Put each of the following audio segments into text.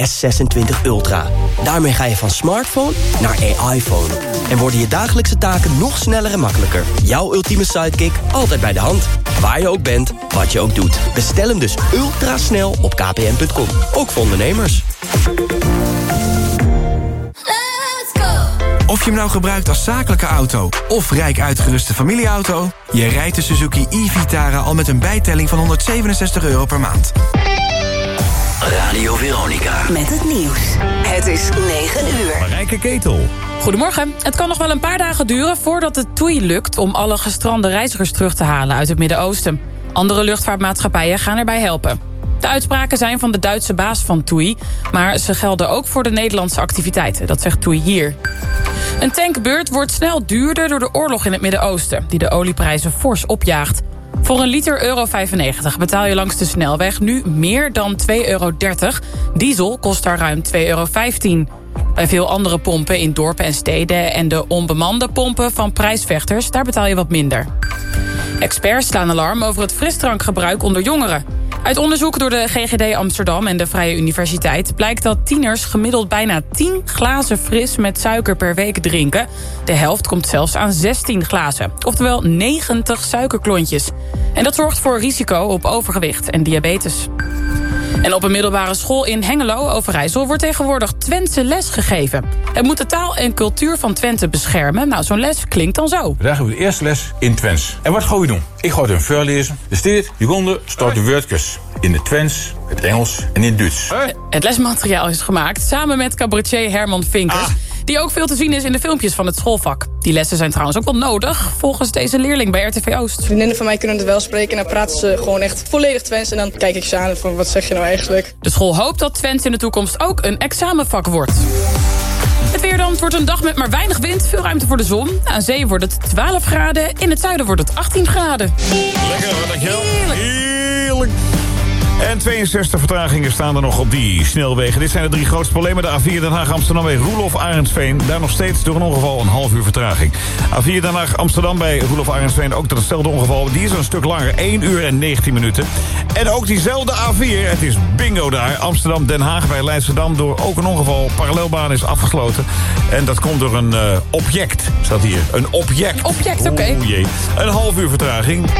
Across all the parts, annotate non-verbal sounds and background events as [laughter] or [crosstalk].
S26 Ultra. Daarmee ga je van smartphone naar AI-phone. En worden je dagelijkse taken nog sneller en makkelijker. Jouw ultieme sidekick altijd bij de hand. Waar je ook bent, wat je ook doet. Bestel hem dus ultrasnel op kpn.com. Ook voor ondernemers. Of je hem nou gebruikt als zakelijke auto of rijk uitgeruste familieauto... je rijdt de Suzuki e-Vitara al met een bijtelling van 167 euro per maand. Radio Veronica. Met het nieuws. Het is 9 uur. Marijke Ketel. Goedemorgen. Het kan nog wel een paar dagen duren voordat het TUI lukt... om alle gestrande reizigers terug te halen uit het Midden-Oosten. Andere luchtvaartmaatschappijen gaan erbij helpen. De uitspraken zijn van de Duitse baas van TUI... maar ze gelden ook voor de Nederlandse activiteiten. Dat zegt TUI hier. Een tankbeurt wordt snel duurder door de oorlog in het Midden-Oosten... die de olieprijzen fors opjaagt. Voor een liter euro 95 betaal je langs de snelweg nu meer dan 2,30 euro. Diesel kost daar ruim 2,15 euro. Bij veel andere pompen in dorpen en steden... en de onbemande pompen van prijsvechters, daar betaal je wat minder. Experts slaan alarm over het frisdrankgebruik onder jongeren. Uit onderzoek door de GGD Amsterdam en de Vrije Universiteit... blijkt dat tieners gemiddeld bijna 10 glazen fris met suiker per week drinken. De helft komt zelfs aan 16 glazen. Oftewel 90 suikerklontjes. En dat zorgt voor risico op overgewicht en diabetes. En op een middelbare school in Hengelo, Overijssel... wordt tegenwoordig Twentse les gegeven. Het moet de taal en cultuur van Twente beschermen. Nou, zo'n les klinkt dan zo. Vandaag hebben we de eerste les in Twents. En wat gaan we doen? Ik ga het een voorlezen. Er staat, hieronder staat de woordjes in het Twents, het Engels en in het Duits. Het lesmateriaal is gemaakt samen met cabaretier Herman Vinkers... Ah. Die ook veel te zien is in de filmpjes van het schoolvak. Die lessen zijn trouwens ook wel nodig, volgens deze leerling bij RTV Oost. Vriendinnen van mij kunnen het wel spreken en dan praten ze gewoon echt volledig Twents. En dan kijk ik ze aan van wat zeg je nou eigenlijk. De school hoopt dat Twents in de toekomst ook een examenvak wordt. Het weer dan. Het wordt een dag met maar weinig wind. Veel ruimte voor de zon. Aan zee wordt het 12 graden. In het zuiden wordt het 18 graden. Lekker, dankjewel. Heerlijk. En 62 vertragingen staan er nog op die snelwegen. Dit zijn de drie grootste problemen. De A4 Den Haag-Amsterdam bij Roelof Arendsveen. Daar nog steeds door een ongeval een half uur vertraging. A4 Den Haag-Amsterdam bij Roelof Arendsveen. Ook datzelfde ongeval. Die is een stuk langer. 1 uur en 19 minuten. En ook diezelfde A4. Het is bingo daar. Amsterdam-Den Haag bij Leidschendam. Door ook een ongeval. Parallelbaan is afgesloten. En dat komt door een eh, object. Staat hier. Een object. Object, oké. Een half uur vertraging.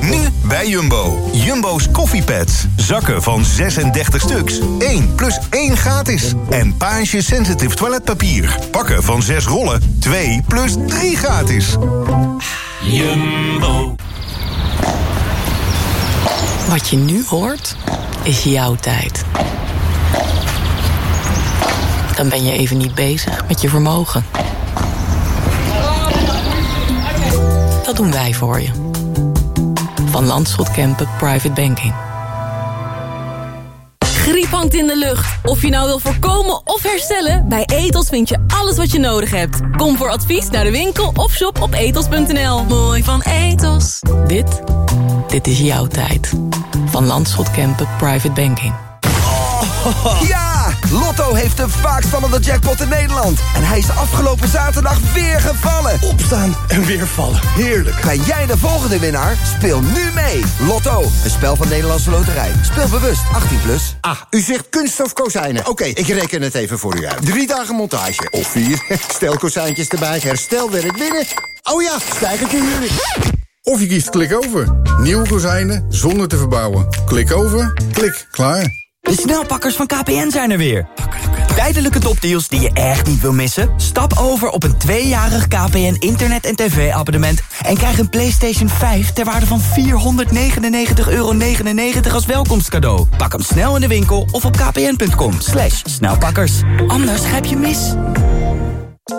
Nu bij Jumbo. Jumbo's koffiepads. Zakken van 36 stuks. 1 plus 1 gratis. En Page Sensitive toiletpapier. Pakken van 6 rollen. 2 plus 3 gratis. Jumbo. Wat je nu hoort, is jouw tijd. Dan ben je even niet bezig met je vermogen. Dat doen wij voor je. Van Landschot Kempen Private Banking. Griep hangt in de lucht. Of je nou wil voorkomen of herstellen, bij Etos vind je alles wat je nodig hebt. Kom voor advies naar de winkel of shop op etos.nl. Mooi van Etos. Dit, dit is jouw tijd. Van Landschot Kempen Private Banking. Ja! Lotto heeft de vaakst vallende jackpot in Nederland. En hij is afgelopen zaterdag weer gevallen. Opstaan en weer vallen. Heerlijk. Ben jij de volgende winnaar? Speel nu mee. Lotto, een spel van Nederlandse Loterij. Speel bewust, 18 plus. Ah, u zegt kunststof kozijnen. Oké, ik reken het even voor u uit. Drie dagen montage. Of vier. [laughs] Stel kozijntjes erbij. Herstelwerk binnen. Oh ja, stijgertje huren. Of je kiest klik over. Nieuwe kozijnen zonder te verbouwen. Klik over, klik, klaar. De snelpakkers van KPN zijn er weer. Tijdelijke topdeals die je echt niet wil missen? Stap over op een tweejarig KPN internet- en tv-abonnement... en krijg een PlayStation 5 ter waarde van 499,99 euro als welkomstcadeau. Pak hem snel in de winkel of op kpn.com. Slash snelpakkers. Anders grijp je mis.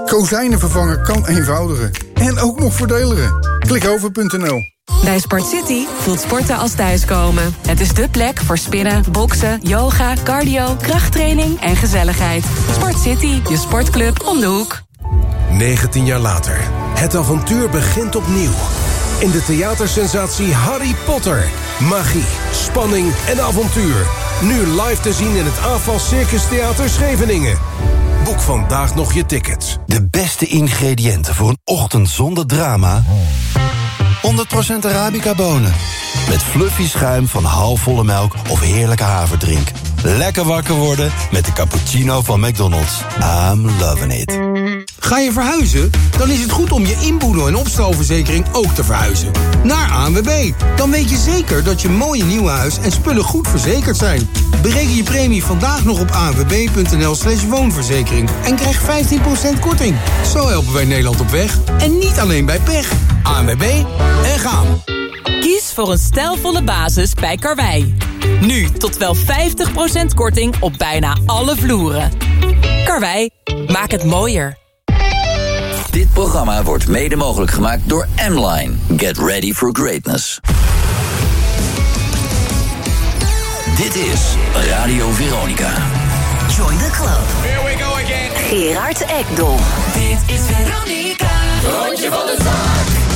Kozijnen vervangen kan eenvoudiger. En ook nog voordeliger. Klikover.nl Bij Sport City voelt sporten als thuiskomen. Het is dé plek voor spinnen, boksen, yoga, cardio, krachttraining en gezelligheid. Sport City, je sportclub om de hoek. 19 jaar later. Het avontuur begint opnieuw. In de theatersensatie Harry Potter. Magie, spanning en avontuur. Nu live te zien in het AFAS Circus Theater Scheveningen. Boek vandaag nog je tickets. De beste ingrediënten voor een ochtend zonder drama... 100% Arabica bonen. Met fluffy schuim van halfvolle melk of heerlijke haverdrink. Lekker wakker worden met de cappuccino van McDonald's. I'm loving it. Ga je verhuizen? Dan is het goed om je inboedel- en opstalverzekering ook te verhuizen. Naar ANWB. Dan weet je zeker dat je mooie nieuwe huis en spullen goed verzekerd zijn. Bereken je premie vandaag nog op anwb.nl slash woonverzekering. En krijg 15% korting. Zo helpen wij Nederland op weg. En niet alleen bij pech. ANWB en gaan. Kies voor een stijlvolle basis bij Karwei. Nu tot wel 50% korting op bijna alle vloeren. Karwei, maak het mooier. Dit programma wordt mede mogelijk gemaakt door M-Line. Get ready for greatness. Dit is Radio Veronica. Join the club. Here we go again. Gerard Ekdom. Dit is Veronica. Rondje van de zaak.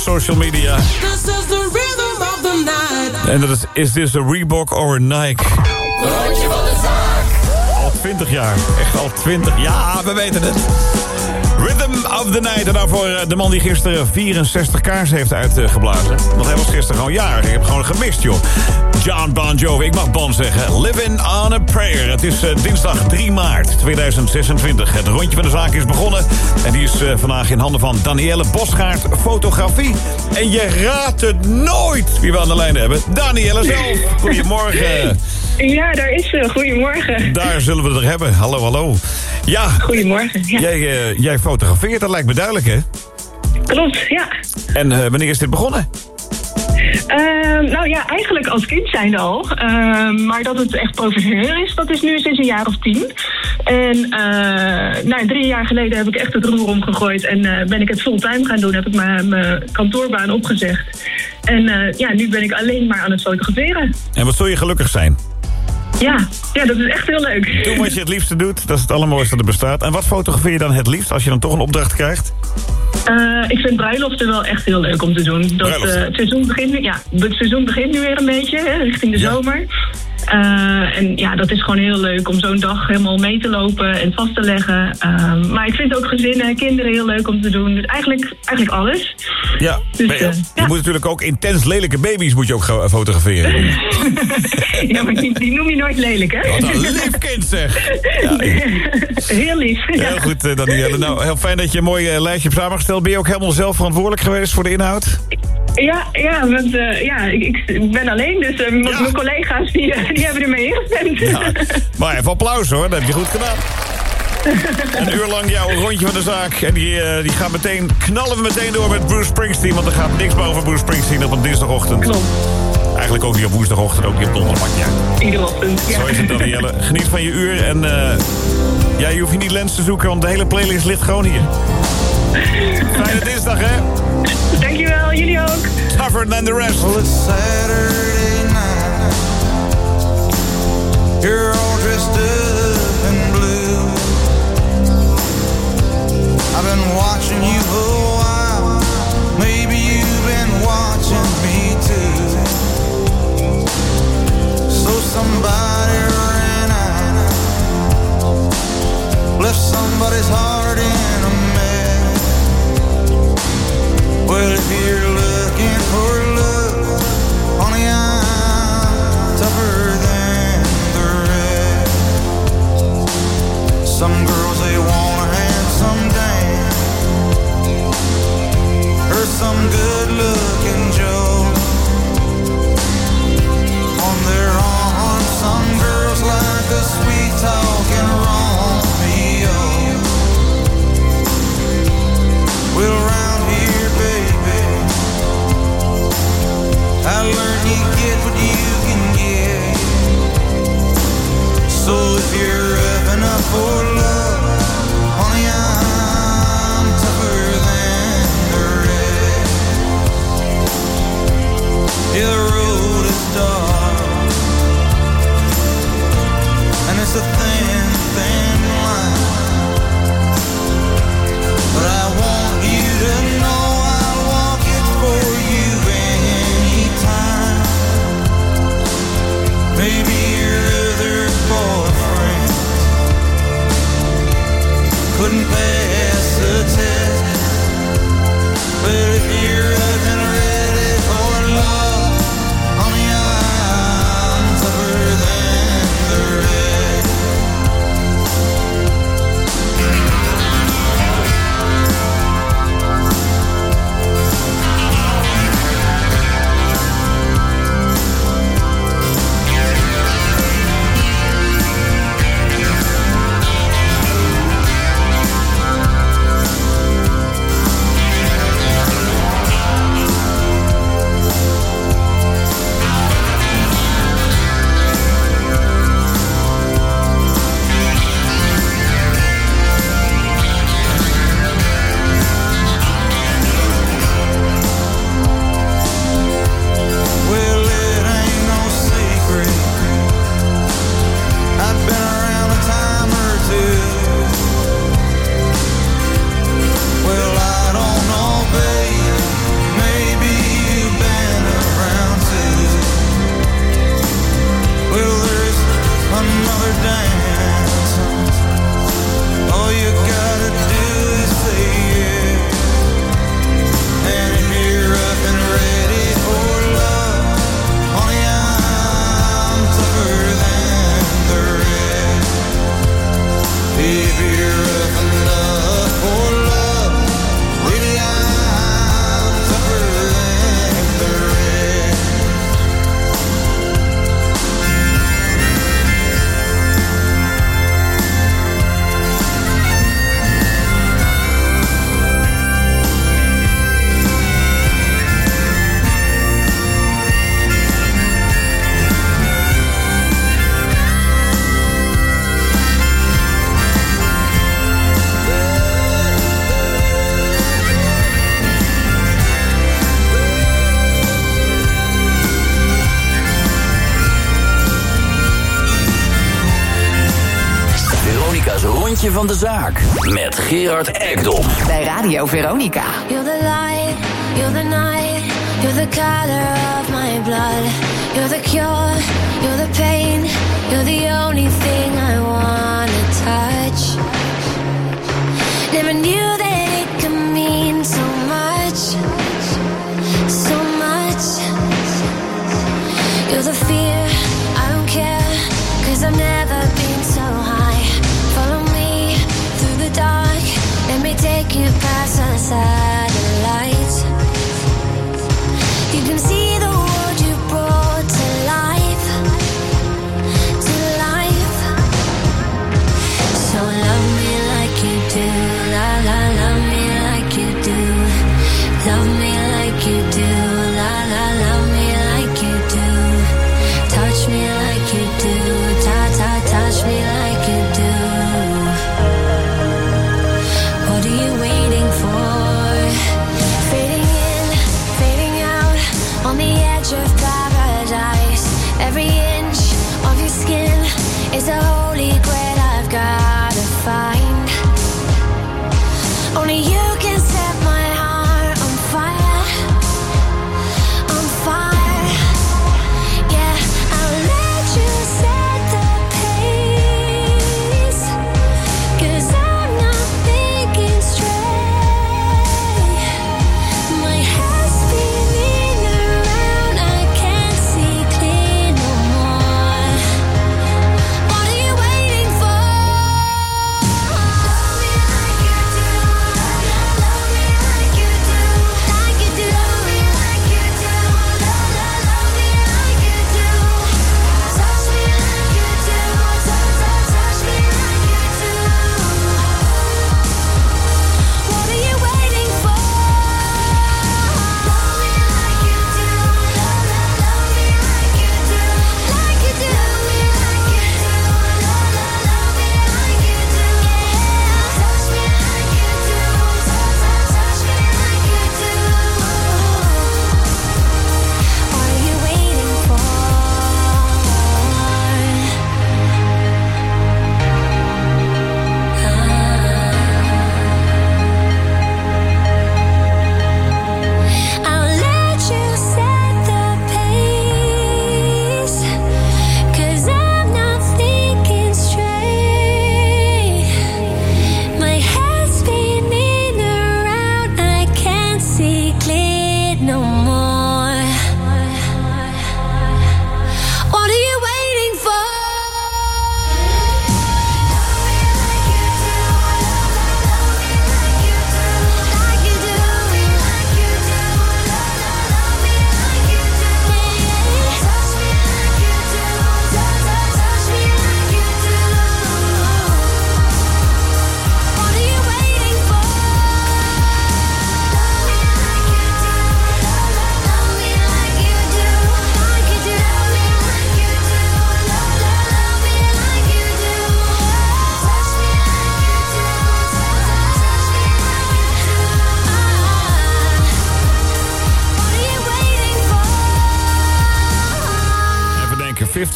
Social media. En dat is, is this a Reebok or a Nike? Rondje van de zaak. Al 20 jaar. Echt al 20. Ja, we weten het. Of the Night. En daarvoor eh, de man die gisteren 64 kaars heeft uitgeblazen. Want hij was gisteren gewoon jarig. Ik heb gewoon gemist, joh. John Bon Jovi. Ik mag Bon zeggen. Living on a Prayer. Het is uh, dinsdag 3 maart 2026. Het rondje van de zaak is begonnen. En die is uh, vandaag in handen van Danielle Bosgaard. Fotografie. En je raadt het nooit wie we aan de lijn hebben. Danielle zelf. Goedemorgen. Ja, daar is ze. Goedemorgen. Daar zullen we het er hebben. Hallo, hallo. Ja. Goedemorgen. Ja. Jij, uh, jij fotografeert, dat lijkt me duidelijk, hè? Klopt, ja. En uh, wanneer is dit begonnen? Uh, nou ja, eigenlijk als kind zijn al. Uh, maar dat het echt professioneel is, dat is nu sinds een jaar of tien. En uh, nou, drie jaar geleden heb ik echt het roer omgegooid en ben ik het fulltime gaan doen. Heb ik mijn kantoorbaan opgezegd. En ja, nu ben ik alleen maar aan het fotograferen. En wat zul je gelukkig zijn? Ja, ja, dat is echt heel leuk. Doe wat je het liefste doet, dat is het allermooiste dat er bestaat. En wat fotografeer je dan het liefst als je dan toch een opdracht krijgt? Uh, ik vind bruiloften wel echt heel leuk om te doen. Dat, uh, het, seizoen begint nu, ja, het seizoen begint nu weer een beetje, hè, richting de ja. zomer. Uh, en ja, dat is gewoon heel leuk om zo'n dag helemaal mee te lopen en vast te leggen. Uh, maar ik vind ook gezinnen en kinderen heel leuk om te doen. Dus eigenlijk, eigenlijk alles. Ja, dus, je, je ja. moet natuurlijk ook intens lelijke baby's moet je ook fotograferen. [laughs] ja, maar die, die, noem je nooit lelijk, hè? Wat een lief kind, zeg. [laughs] Ja, heel lief. Heel goed, uh, Danielle. Nou, heel fijn dat je een mooi lijstje hebt samengesteld. Ben je ook helemaal zelf verantwoordelijk geweest voor de inhoud? Ja, ja, want uh, ja, ik, ik, ben alleen, dus uh, ja. mijn collega's die, die hebben ermee ingestemd. Ja. Maar even applaus hoor, dat heb je goed gedaan. Een uur lang jouw rondje van de zaak. En die, uh, die gaat meteen, knallen we meteen door met Bruce Springsteen. Want er gaat niks boven Bruce Springsteen op een dinsdagochtend. Klopt. Eigenlijk ook niet op woensdagochtend, ook niet op donderdag. Iedere ochtend, ja. Zo is het, Danielle. Geniet van je uur. En ja, je hoeft je niet lens te zoeken, want de hele playlist ligt gewoon hier. Fijne dinsdag, hè? Dankjewel, jullie ook. Tougher than the rest. Well, it's Saturday night. You're all dressed up in blue. I've been watching you for a while. Maybe you've been watching me too. So somebody ran out. Left somebody's heart in Well, if you're looking for love, honey, I'm tougher than the rest. Some girls, they wanna have some dance or some good.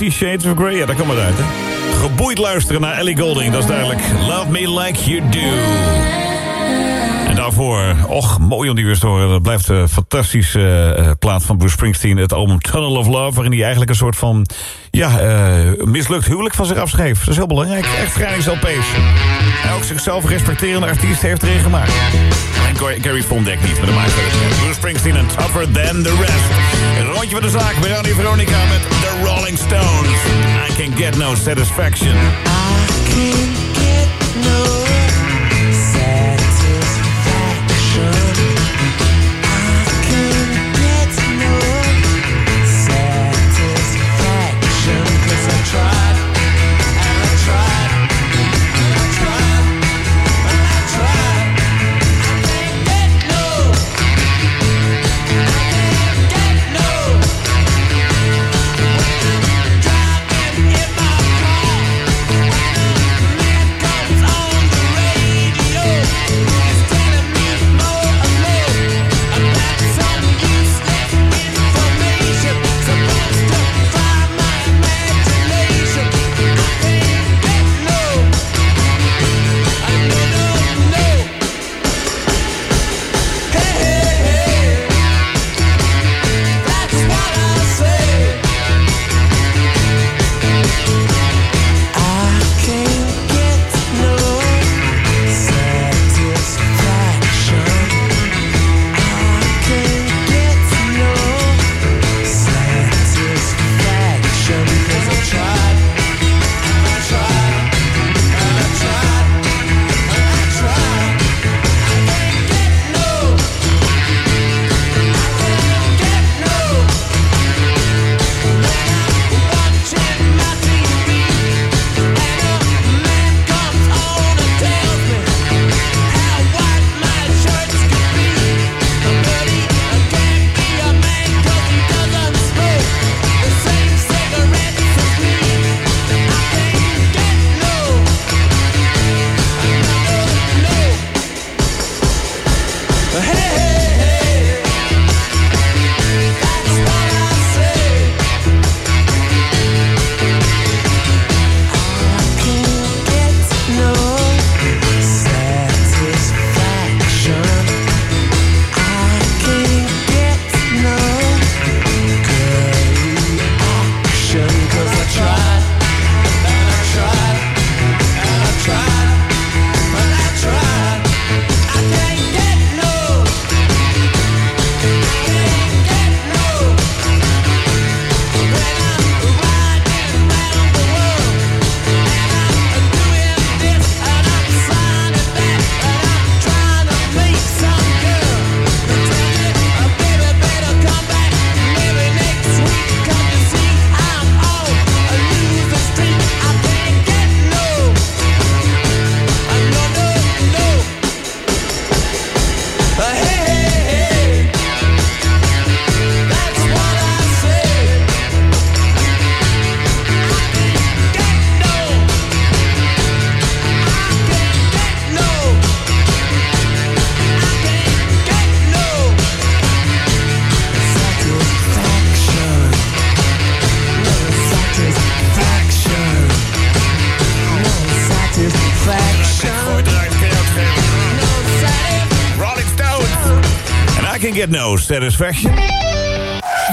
Fifty Shades of Grey. Ja, daar kan maar uit. Geboeid luisteren naar Ellie Golding, dat is duidelijk. Love me like you do daarvoor. Och, mooi om die weer te horen. Dat blijft een fantastische eh, eh, plaat van Bruce Springsteen. Het album Tunnel of Love, waarin hij eigenlijk een soort van... ja, eh, mislukt huwelijk van zich afschreef. Dat is heel belangrijk. Echt vrijings-LP's. Elk zichzelf respecterende artiest heeft erin gemaakt. En Gary Fondek niet, met de maakt. Bruce Springsteen en Tougher Than The Rest. Een rondje van de zaak bij hier Veronica met The Rolling Stones. I Can Get No Satisfaction. I satisfaction.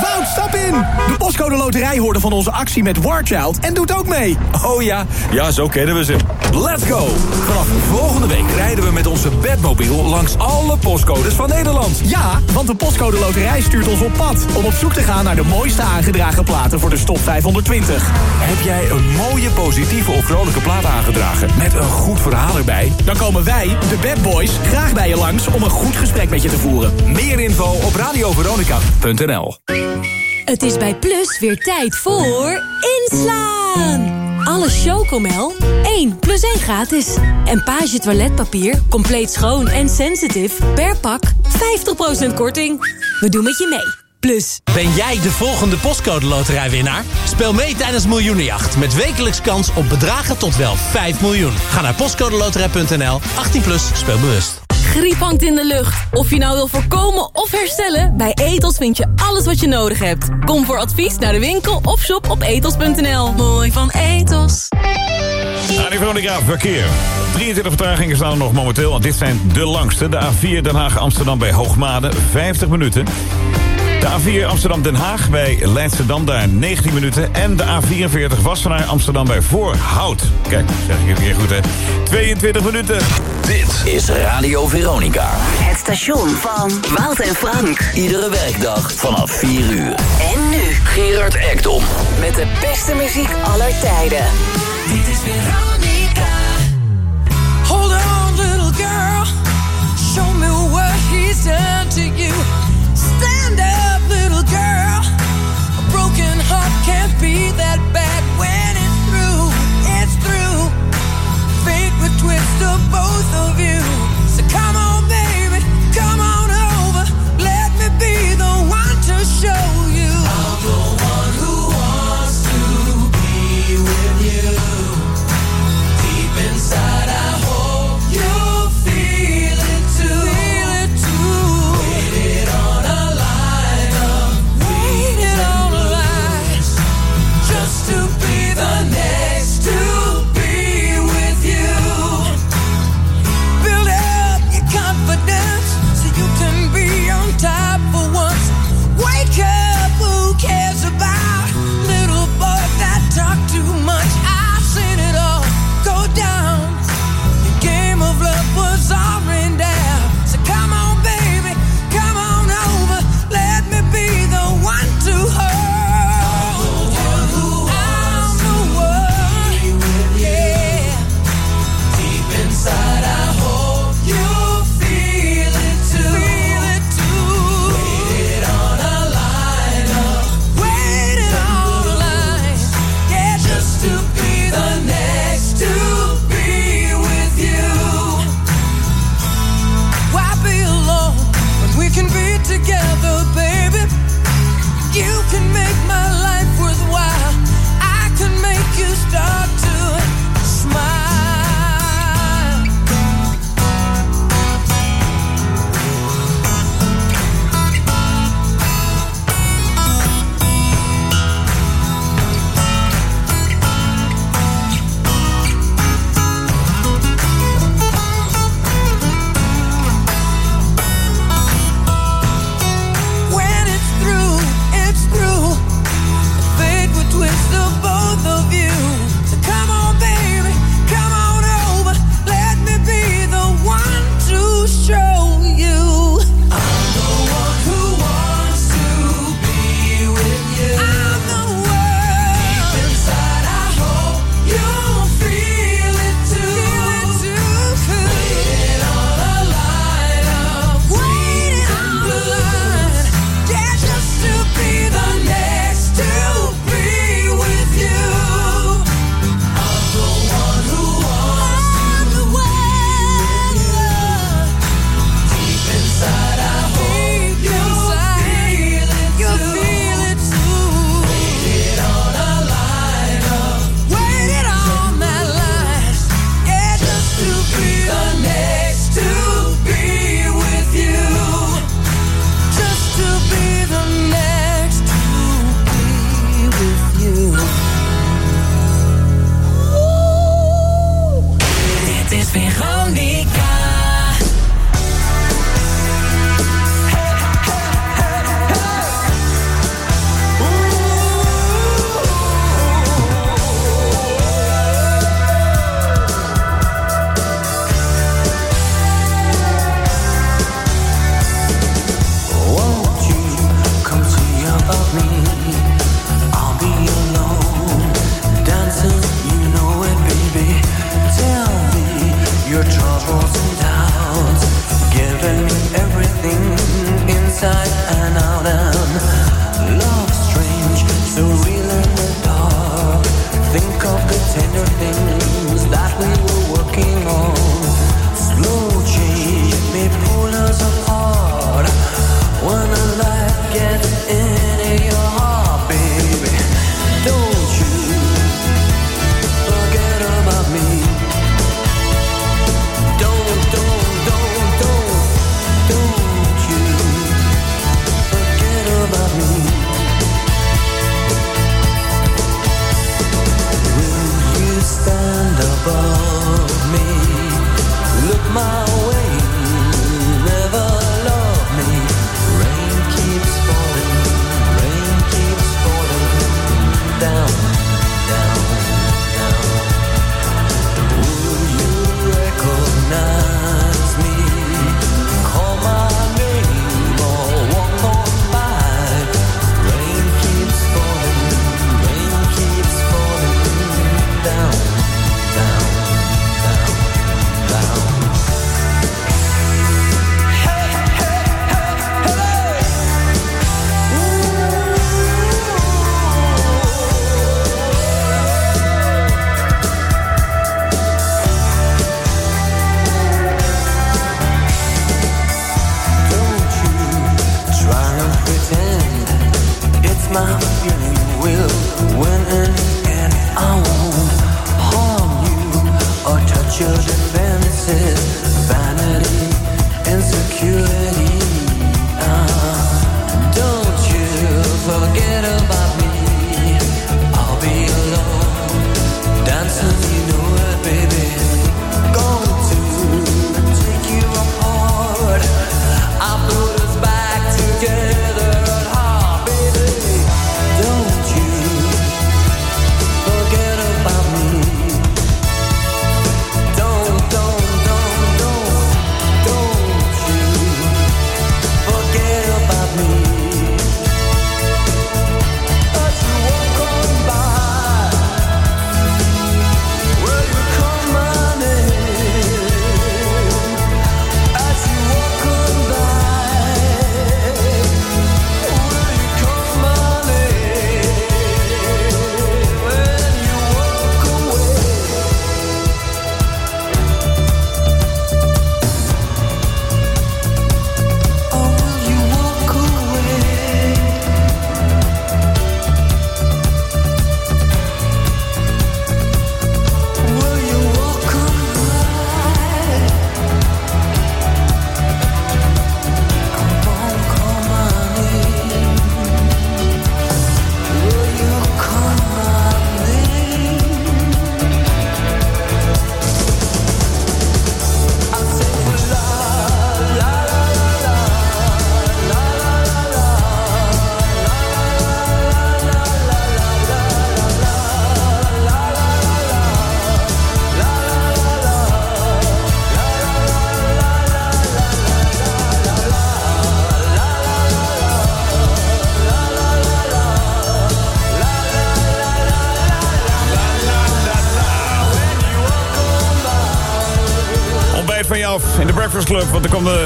Wout, stap in! De postcode loterij hoorde van onze actie met Warchild en doet ook mee. Oh ja, ja, zo kennen we ze. Let's go! Vanaf volgende week rijden we met onze bedmobiel langs alle postcodes van Nederland. Ja, want de postcode loterij stuurt ons op pad... om op zoek te gaan naar de mooiste aangedragen platen voor de stop 520. Heb jij een mooie, positieve of vrolijke plaat aangedragen... met een goed verhaal erbij? Dan komen wij, de Bad Boys, graag bij je langs... om een goed gesprek met je te voeren. Meer info op radioveronica.nl Het is bij Plus weer tijd voor inslaan. Alle Chocomel 1 plus 1 gratis. En Page toiletpapier, compleet schoon en sensitive per pak 50% korting. We doen met je mee. Plus. Ben jij de volgende postcode loterijwinnaar? Speel mee tijdens Miljoenenjacht met wekelijks kans op bedragen tot wel 5 miljoen. Ga naar postcodeloterij.nl, 18 plus, speel bewust. Griep hangt in de lucht. Of je nou wil voorkomen of herstellen, bij Etos vind je alles wat je nodig hebt. Kom voor advies naar de winkel of shop op etos.nl. Mooi van Etos. Radio Veronica, verkeer. 23 vertragingen staan er nog momenteel, want dit zijn de langste. De A4 Den Haag-Amsterdam bij Hoogmade, 50 minuten. De A4 Amsterdam-Den Haag bij Leidschendam, daar 19 minuten. En de A44 Wassenaar Amsterdam bij Voorhout. Kijk, zeg ik het weer goed, hè. 22 minuten. Dit is Radio Veronica. Het station van Wout en Frank. Iedere werkdag vanaf 4 uur. En nu Gerard Ekdom. met de beste muziek aller tijden. Dit is Veronica.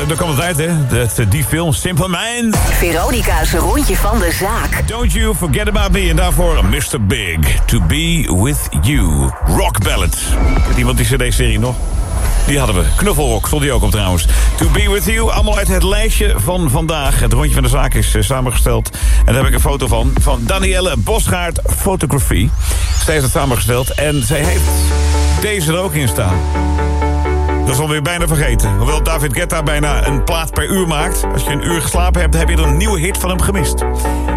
Want er komt het uit, hè? Dat, die film, Simple Minds. Veronica's rondje van de zaak. Don't you forget about me. En daarvoor Mr. Big. To be with you. Rock ballad. Weet iemand die cd-serie nog? Die hadden we. Knuffelrock stond die ook op trouwens. To be with you. Allemaal uit het lijstje van vandaag. Het rondje van de zaak is eh, samengesteld. En daar heb ik een foto van. Van Danielle Bosgaard Photography. Zij heeft het samengesteld. En zij heeft deze er ook in staan. Dat is alweer bijna vergeten. Hoewel David Guetta bijna een plaat per uur maakt. Als je een uur geslapen hebt, heb je er een nieuwe hit van hem gemist.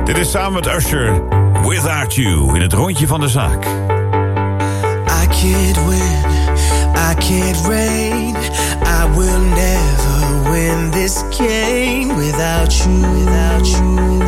Dit is samen met Usher, Without You, in het rondje van de zaak. I can't win, I can't. I will never this without you, without you,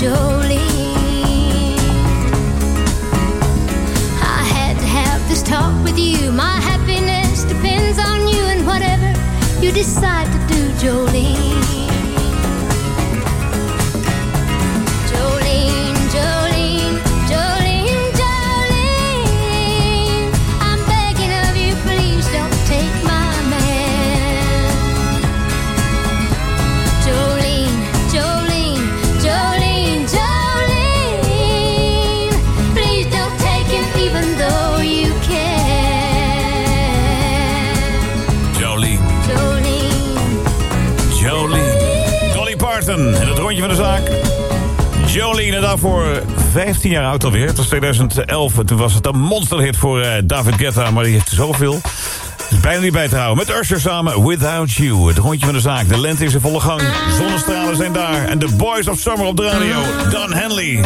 me, Jolene. I had to have this talk with you. My happiness depends on you and whatever you decide to do, Jolene. Daarvoor 15 jaar oud alweer. Het was 2011. Toen was het een monsterhit voor eh, David Guetta. Maar die heeft zoveel. Is bijna niet bij te houden. Met Usher samen Without You. Het rondje van de zaak. De lente is in volle gang. Zonnestralen zijn daar. En de Boys of Summer op de radio. Don Henley.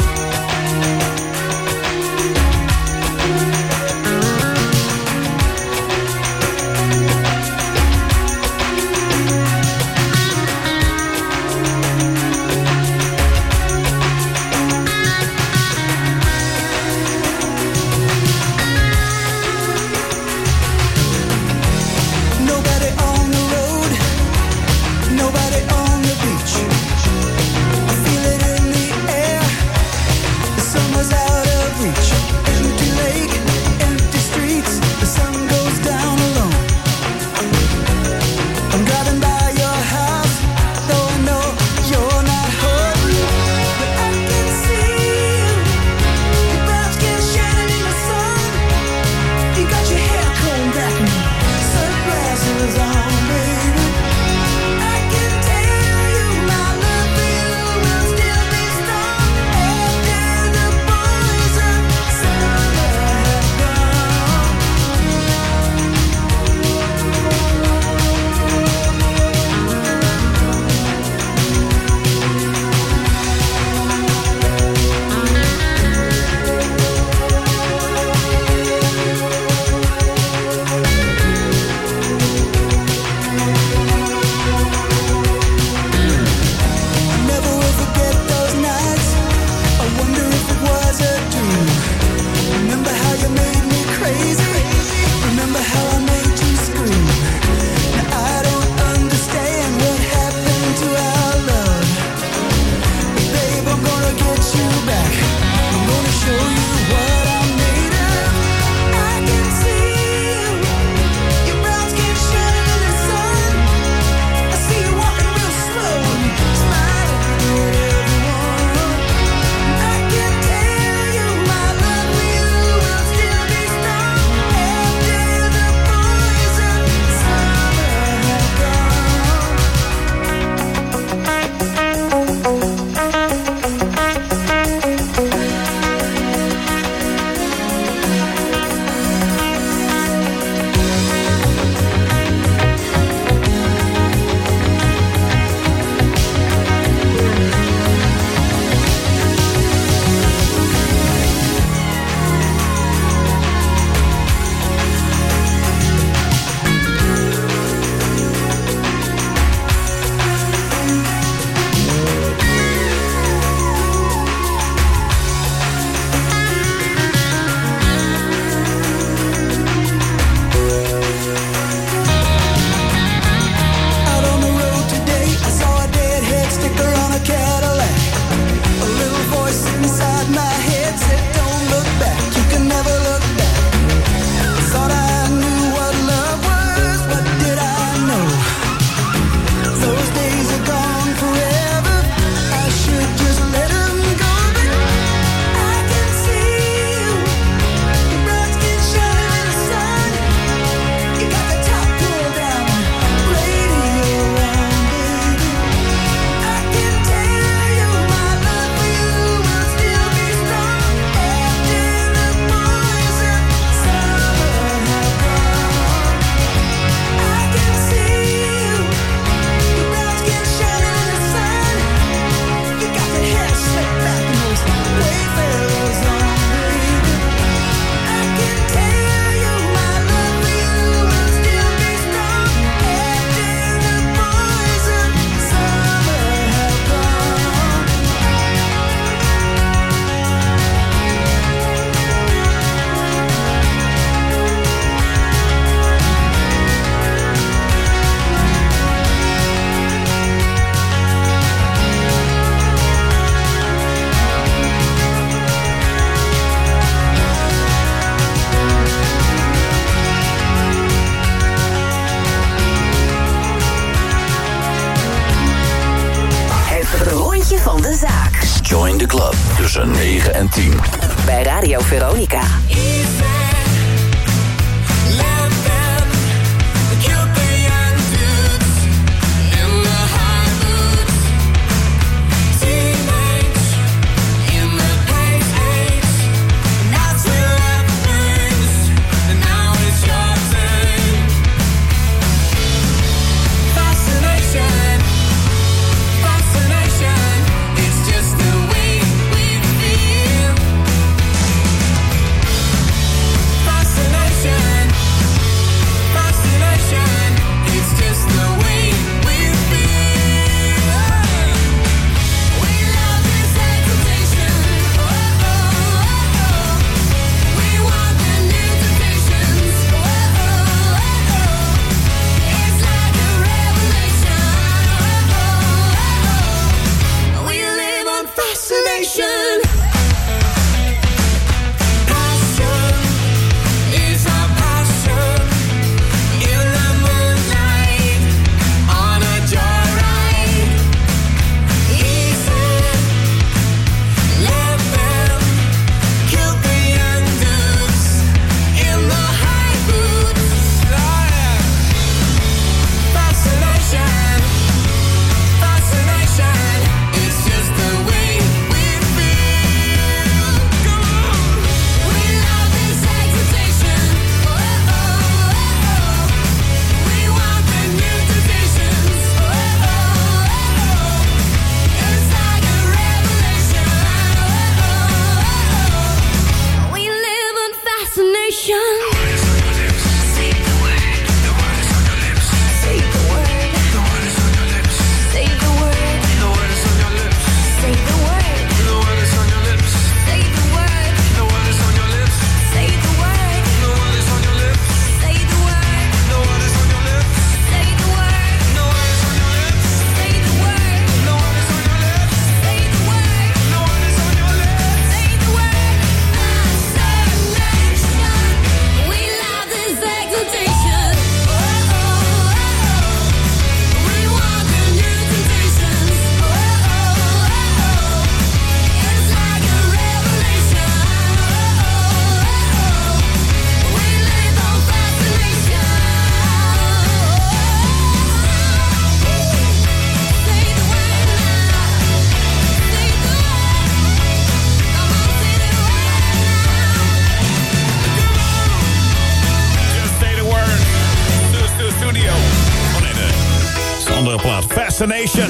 Plaat. Fascination.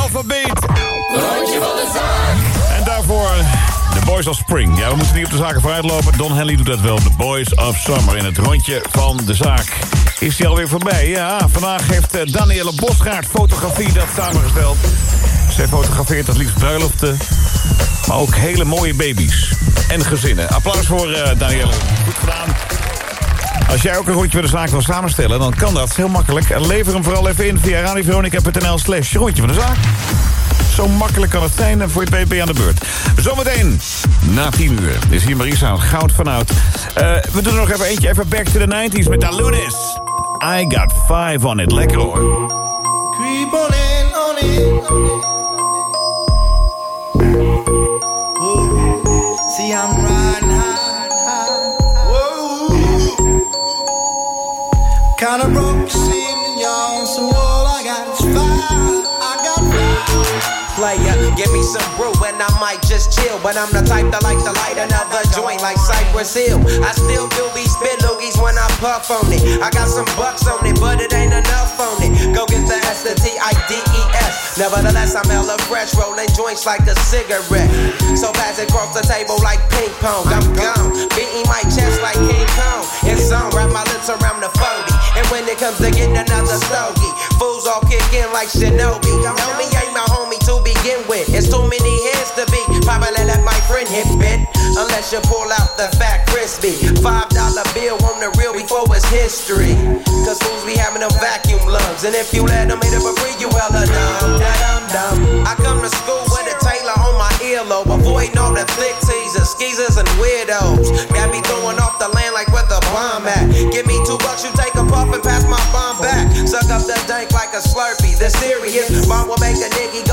Alphabet. Rondje van de zaak. En daarvoor de Boys of Spring. Ja, we moeten niet op de zaken vooruit lopen. Don Henley doet dat wel. De Boys of Summer in het rondje van de zaak. Is die alweer voorbij? Ja, vandaag heeft eh, Danielle Bosgaard fotografie dat samengesteld. Zij fotografeert het liefst bruiloften, maar ook hele mooie baby's en gezinnen. Applaus voor eh, Danielle. Goed gedaan. Als jij ook een rondje van de zaak wil samenstellen, dan kan dat heel makkelijk. Lever hem vooral even in via radioveronica.nl slash rondje van de zaak. Zo makkelijk kan het zijn en voor je je aan de beurt. Zometeen, na 10 uur, is hier Marisa goud vanuit. Eh we doen er nog even eentje, even back to the 90s met Alunis. I got five on it, lekker hoor. Creep on in, on kind of road Player, give me some brew and I might just chill. But I'm the type that like to light another joint like Cypress Hill. I still do be spit loogies when I puff on it. I got some bucks on it, but it ain't enough on it. Go get the S, the T, I, D, E, S. Nevertheless, I'm hella fresh, rolling joints like a cigarette. So pass it across the table like ping pong. I'm gone, beating my chest like King Kong. It's on, wrap my lips around the 40. And when it comes to getting another stogie, fools all kick in like Shinobi. Homie ain't let my friend hit bit. Unless you pull out the fat crispy. Five dollar bill on the real before it's history. Cause fools be having them vacuum lungs. And if you let them it for free, you hella dumb. I come to school with a Taylor on my earlobe. Avoiding all the flick teasers, skeezers, and weirdos. Got me throwing off the land like where the bomb at. Give me two bucks, you take a puff and pass my bomb back. Suck up the dank like a slurpee. The serious bomb will make a nigga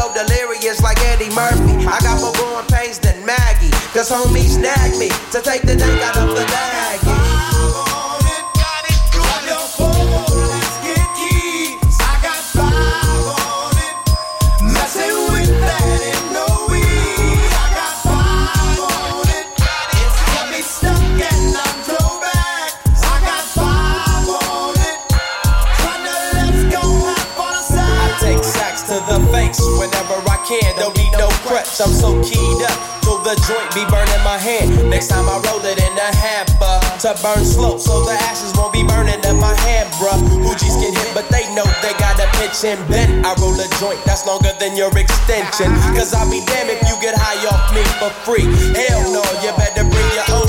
Cause homies nag me to take the dank out of the baggie. I take sacks to the face whenever I can. Don't need no crutch, I'm so keyed up. The joint be burning my hand. Next time I roll it in a hamper to burn slow, so the ashes won't be burning in my hand, bruh. Hoogies get hit, but they know they gotta pitch and bend. I roll a joint that's longer than your extension. Cause I'll be damned if you get high off me for free. Hell no, you better bring your own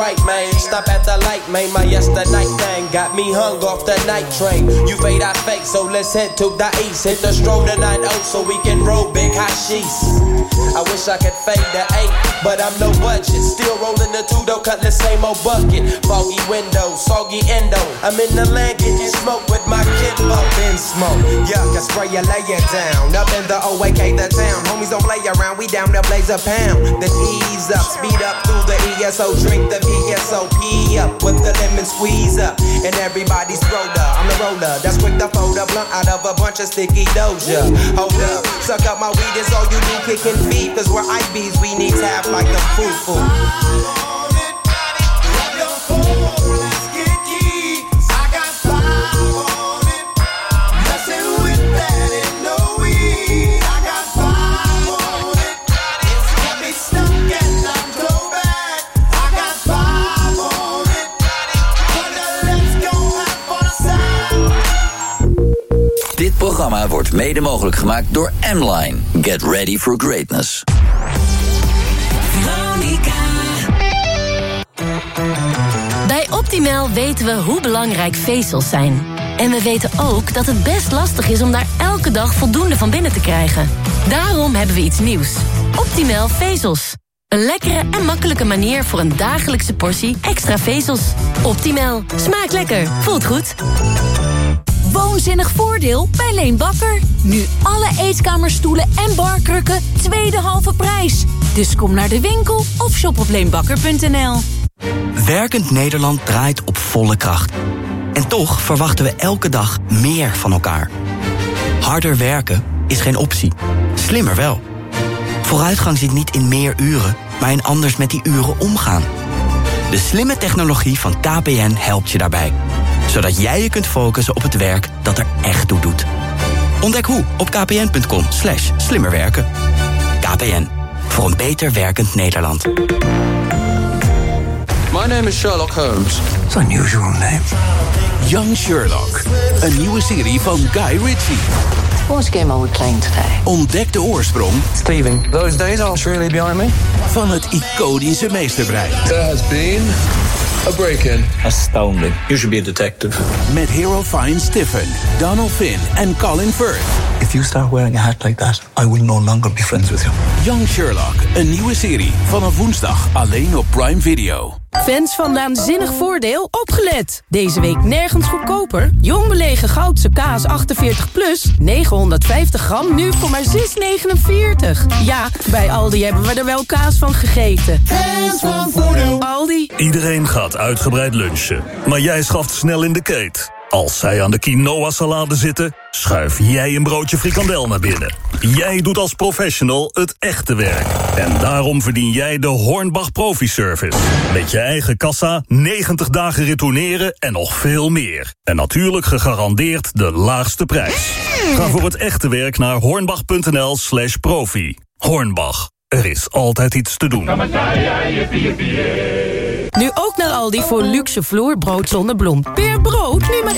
Right, man. Stop at the light, man. My yesterday thing got me hung off the night train. You fade, I fake, so let's head to the east. Hit the stroll to 9 so we can roll big hashish. I wish I could fade the 8, but I'm no budget. Still rolling the two, though, cut the same old bucket. Foggy window, soggy endo. I'm in the land getting smoke with my kid, Been smoke, yuck, I spray you, lay it down. Up in the OAK, the town. Homies don't play around, we down to blaze a pound. Then ease up, speed up through the ESO, drink the VSOP up with the lemon squeeze up. And everybody's roller, I'm the roller. That's quick to fold a blunt out of a bunch of sticky doja. Hold up, suck up my weed is all you need, kicking feet, cause we're bees. We need to have like a foo-foo. Programma wordt mede mogelijk gemaakt door M-Line. Get ready for greatness. Bij Optimal weten we hoe belangrijk vezels zijn. En we weten ook dat het best lastig is om daar elke dag voldoende van binnen te krijgen. Daarom hebben we iets nieuws. Optimal vezels. Een lekkere en makkelijke manier voor een dagelijkse portie extra vezels. Optimal. Smaakt lekker. Voelt goed. Woonzinnig voordeel bij Leen Bakker. Nu alle eetkamerstoelen en barkrukken tweede halve prijs. Dus kom naar de winkel of shop op leenbakker.nl. Werkend Nederland draait op volle kracht. En toch verwachten we elke dag meer van elkaar. Harder werken is geen optie. Slimmer wel. Vooruitgang zit niet in meer uren, maar in anders met die uren omgaan. De slimme technologie van KPN helpt je daarbij. Zodat jij je kunt focussen op het werk dat er echt toe doet. Ontdek hoe op kpn.com slash slimmerwerken. KPN, voor een beter werkend Nederland. My name is Sherlock Holmes. It's an unusual name. Young Sherlock. Een nieuwe serie van Guy Ritchie. What game are we playing today? Ontdek de oorsprong Steven, those days are surely behind me. van het iconische meesterbrein. There has been a break-in. Astounding. You should be a detective. Met Hero Fine Stiffen, Donald Finn and Colin Firth. If you start wearing a hat like that, I will no longer be friends with you. Young Sherlock, een nieuwe serie. Vanaf woensdag alleen op Prime Video. Fans van Naanzinnig Voordeel, opgelet! Deze week nergens goedkoper. Jong belegen Goudse kaas 48 plus, 950 gram, nu voor maar 6,49. Ja, bij Aldi hebben we er wel kaas van gegeten. Fans van Voordeel. Aldi. Iedereen gaat uitgebreid lunchen. Maar jij schaft snel in de keet. Als zij aan de quinoa-salade zitten, schuif jij een broodje frikandel naar binnen. Jij doet als professional het echte werk. En daarom verdien jij de Hornbach Profi Service. Met je eigen kassa, 90 dagen retourneren en nog veel meer. En natuurlijk gegarandeerd de laagste prijs. Ga voor het echte werk naar hornbach.nl slash profi. Hornbach, Er is altijd iets te doen. Nu ook naar Aldi voor luxe vloerbrood zonder bloem. Per brood nu maar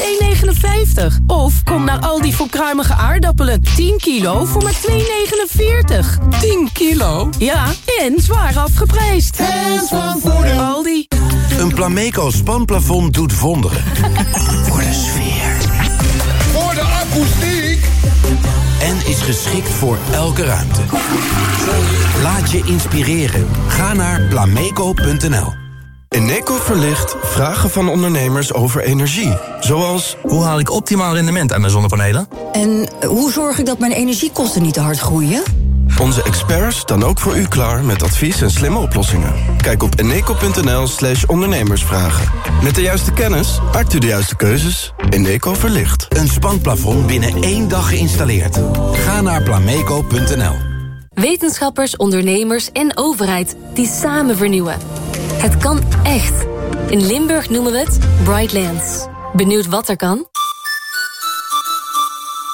1,59. Of kom naar Aldi voor kruimige aardappelen. 10 kilo voor maar 2,49. 10 kilo? Ja, en zwaar afgeprijsd. Hands van Voordeel. Aldi. Een Plameco spanplafond doet wonderen. [laughs] voor de sfeer. Voor de akoestiek. En is geschikt voor elke ruimte. Laat je inspireren. Ga naar plameco.nl Eneco verlicht vragen van ondernemers over energie. Zoals... Hoe haal ik optimaal rendement aan mijn zonnepanelen? En hoe zorg ik dat mijn energiekosten niet te hard groeien? Onze experts dan ook voor u klaar met advies en slimme oplossingen. Kijk op eneco.nl slash ondernemersvragen. Met de juiste kennis maakt u de juiste keuzes. Eneco verlicht. Een spanplafond binnen één dag geïnstalleerd. Ga naar plameco.nl Wetenschappers, ondernemers en overheid die samen vernieuwen. Het kan echt. In Limburg noemen we het Brightlands. Benieuwd wat er kan?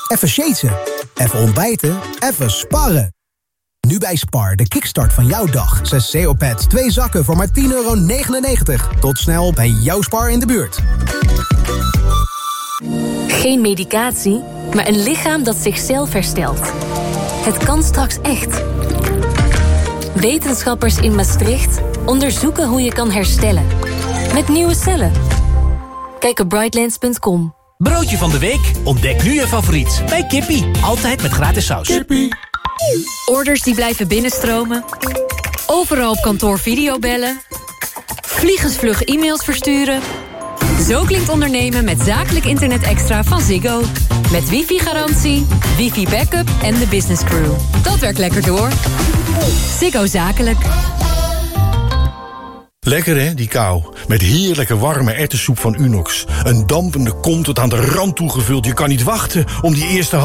Even shaten, even ontbijten, even sparren. Nu bij Spar, de kickstart van jouw dag. 6 CO-pads, 2 zakken voor maar 10,99 euro. Tot snel bij jouw Spar in de buurt. Geen medicatie, maar een lichaam dat zichzelf herstelt. Het kan straks echt. Wetenschappers in Maastricht onderzoeken hoe je kan herstellen. Met nieuwe cellen. Kijk op brightlands.com. Broodje van de week? Ontdek nu je favoriet bij Kippie. Altijd met gratis saus. Kippie. Orders die blijven binnenstromen. Overal op kantoor videobellen. Vliegensvlug e-mails versturen. Zo klinkt ondernemen met zakelijk internet extra van Ziggo. Met wifi-garantie, wifi-backup en de business crew. Dat werkt lekker door. Ziggo Zakelijk. Lekker hè, die kou. Met heerlijke warme ertessoep van Unox. Een dampende kom tot aan de rand toegevuld. Je kan niet wachten om die eerste